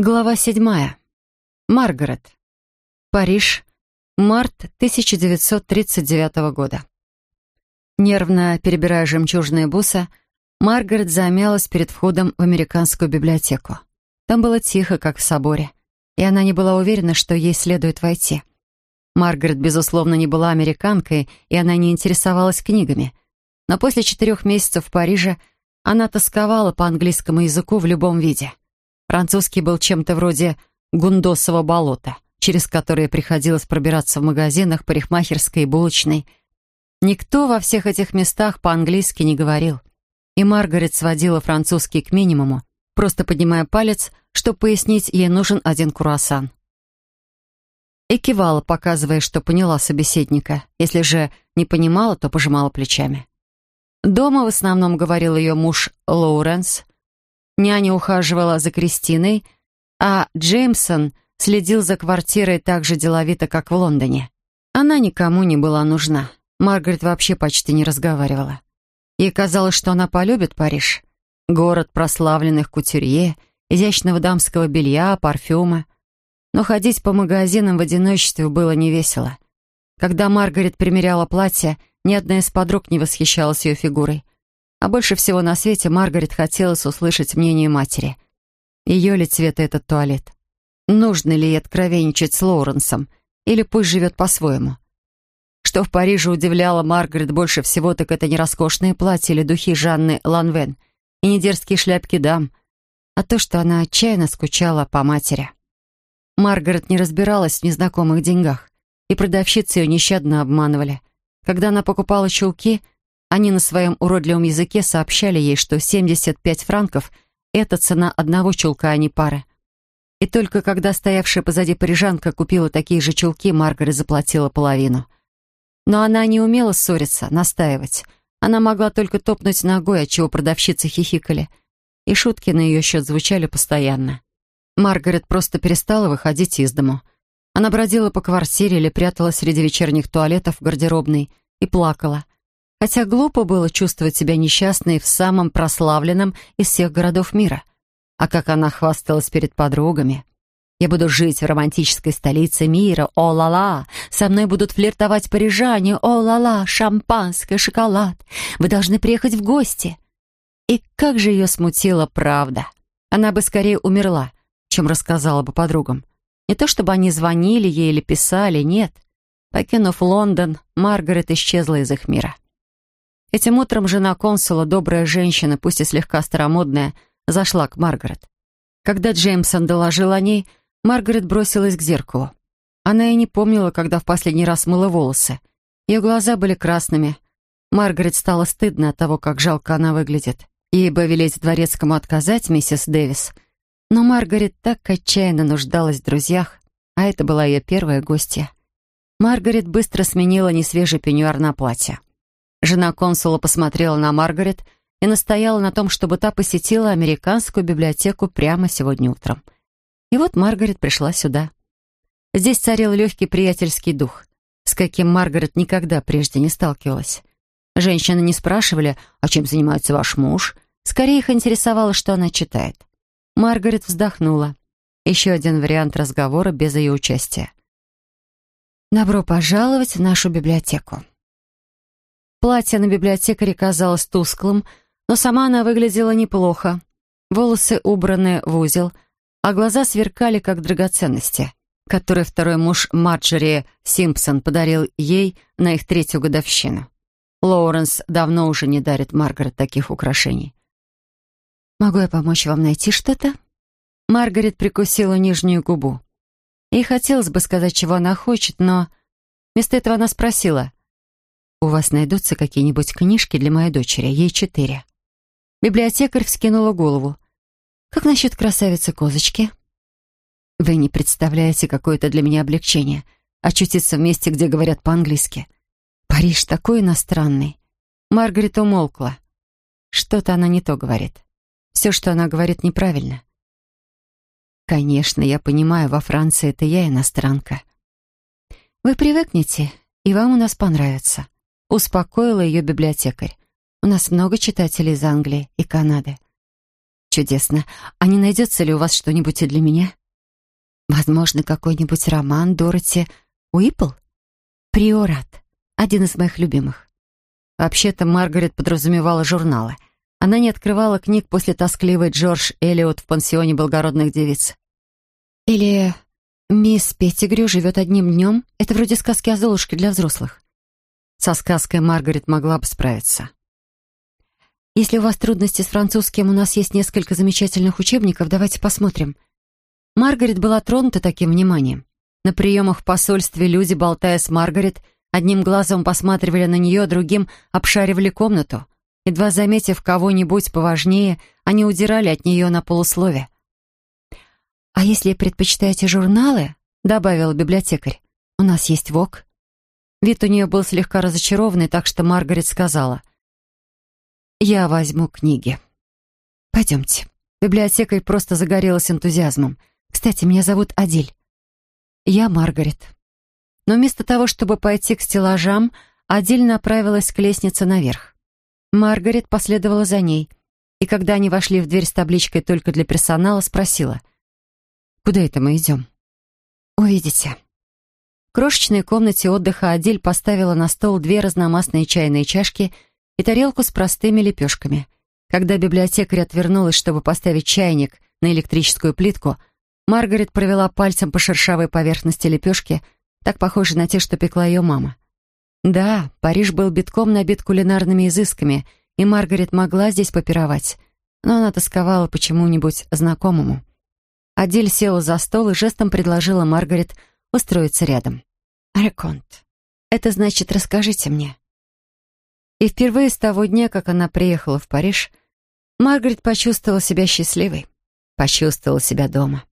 Глава седьмая. Маргарет. Париж. Март 1939 года. Нервно перебирая жемчужные бусы, Маргарет замялась перед входом в американскую библиотеку. Там было тихо, как в соборе, и она не была уверена, что ей следует войти. Маргарет, безусловно, не была американкой, и она не интересовалась книгами. Но после четырех месяцев в Париже она тосковала по английскому языку в любом виде — Французский был чем-то вроде гундосового болота, через которое приходилось пробираться в магазинах, парикмахерской и булочной. Никто во всех этих местах по-английски не говорил. И Маргарет сводила французский к минимуму, просто поднимая палец, чтобы пояснить, ей нужен один круассан. И кивала, показывая, что поняла собеседника. Если же не понимала, то пожимала плечами. Дома в основном говорил ее муж Лоуренс, Няня ухаживала за Кристиной, а Джеймсон следил за квартирой так же деловито, как в Лондоне. Она никому не была нужна. Маргарет вообще почти не разговаривала. Ей казалось, что она полюбит Париж. Город прославленных кутюрье, изящного дамского белья, парфюма. Но ходить по магазинам в одиночестве было невесело. Когда Маргарет примеряла платье, ни одна из подруг не восхищалась ее фигурой. А больше всего на свете Маргарет хотелось услышать мнение матери. Ее ли цвета этот туалет? Нужно ли ей откровенничать с Лоуренсом? Или пусть живет по-своему? Что в Париже удивляло Маргарет больше всего, так это не роскошные платья или духи Жанны Ланвен и не дерзкие шляпки дам, а то, что она отчаянно скучала по матери. Маргарет не разбиралась в незнакомых деньгах, и продавщицы ее нещадно обманывали. Когда она покупала чулки — они на своем уродливом языке сообщали ей, что 75 франков — это цена одного чулка, а не пары. И только когда стоявшая позади парижанка купила такие же чулки, Маргарет заплатила половину. Но она не умела ссориться, настаивать. Она могла только топнуть ногой, отчего продавщицы хихикали. И шутки на ее счет звучали постоянно. Маргарет просто перестала выходить из дому. Она бродила по квартире или пряталась среди вечерних туалетов в гардеробной и плакала — Хотя глупо было чувствовать себя несчастной в самом прославленном из всех городов мира. А как она хвасталась перед подругами. «Я буду жить в романтической столице мира, о-ла-ла! Со мной будут флиртовать парижане, о-ла-ла! Шампанское, шоколад! Вы должны приехать в гости!» И как же ее смутила правда! Она бы скорее умерла, чем рассказала бы подругам. Не то чтобы они звонили ей или писали, нет. Покинув Лондон, Маргарет исчезла из их мира. Этим утром жена консула, добрая женщина, пусть и слегка старомодная, зашла к Маргарет. Когда Джеймсон доложил о ней, Маргарет бросилась к зеркалу. Она и не помнила, когда в последний раз мыла волосы. Ее глаза были красными. Маргарет стало стыдно от того, как жалко она выглядит. Ей бы велеть дворецкому отказать, миссис Дэвис. Но Маргарет так отчаянно нуждалась в друзьях, а это была ее первая гостья. Маргарет быстро сменила несвежий пеньюар на платье. Жена консула посмотрела на Маргарет и настояла на том, чтобы та посетила американскую библиотеку прямо сегодня утром. И вот Маргарет пришла сюда. Здесь царил легкий приятельский дух, с каким Маргарет никогда прежде не сталкивалась. Женщины не спрашивали, а чем занимается ваш муж. Скорее их интересовало, что она читает. Маргарет вздохнула. Еще один вариант разговора без ее участия. «Добро пожаловать в нашу библиотеку», Платье на библиотекаре казалось тусклым, но сама она выглядела неплохо. Волосы убраны в узел, а глаза сверкали, как драгоценности, которые второй муж Марджери Симпсон подарил ей на их третью годовщину. Лоуренс давно уже не дарит Маргарет таких украшений. «Могу я помочь вам найти что-то?» Маргарет прикусила нижнюю губу. Ей хотелось бы сказать, чего она хочет, но вместо этого она спросила, «У вас найдутся какие-нибудь книжки для моей дочери? Ей четыре». Библиотекарь вскинула голову. «Как насчет красавицы-козочки?» «Вы не представляете, какое это для меня облегчение очутиться в месте, где говорят по-английски. Париж такой иностранный». Маргарет умолкла. Что-то она не то говорит. Все, что она говорит, неправильно. «Конечно, я понимаю, во Франции это я иностранка». «Вы привыкнете, и вам у нас понравится», Успокоила ее библиотекарь. «У нас много читателей из Англии и Канады». Чудесно. А не найдется ли у вас что-нибудь и для меня? Возможно, какой-нибудь роман Дороти Уиппл? Приорат. Один из моих любимых. Вообще-то Маргарет подразумевала журналы. Она не открывала книг после тоскливой Джордж Эллиот в пансионе благородных девиц. Или «Мисс Петтигрю живет одним днем». Это вроде сказки о Золушке для взрослых. Со сказкой Маргарет могла бы справиться. Если у вас трудности с французским, у нас есть несколько замечательных учебников, давайте посмотрим. Маргарет была тронута таким вниманием. На приемах в посольстве люди, болтая с Маргарет, одним глазом посматривали на нее, другим обшаривали комнату. Едва заметив кого-нибудь поважнее, они удирали от нее на полуслове. «А если предпочитаете журналы?» — добавил библиотекарь. «У нас есть ВОК». Вид у нее был слегка разочарованный, так что Маргарет сказала. «Я возьму книги. Пойдемте». Библиотекарь просто загорелась энтузиазмом. «Кстати, меня зовут Адиль». «Я Маргарет». Но вместо того, чтобы пойти к стеллажам, Адиль направилась к лестнице наверх. Маргарет последовала за ней, и когда они вошли в дверь с табличкой «Только для персонала», спросила, «Куда это мы идем?» «Увидите». Крошечной комнате отдыха Адиль поставила на стол две разномастные чайные чашки — и тарелку с простыми лепешками. Когда библиотекарь отвернулась, чтобы поставить чайник на электрическую плитку, Маргарет провела пальцем по шершавой поверхности лепешки, так похожей на те, что пекла ее мама. Да, Париж был битком набит кулинарными изысками, и Маргарет могла здесь попировать, но она тосковала почему-нибудь знакомому. Адель села за стол и жестом предложила Маргарет устроиться рядом. «Реконт, это значит, расскажите мне, и впервые с того дня, как она приехала в Париж, Маргарет почувствовала себя счастливой, почувствовала себя дома.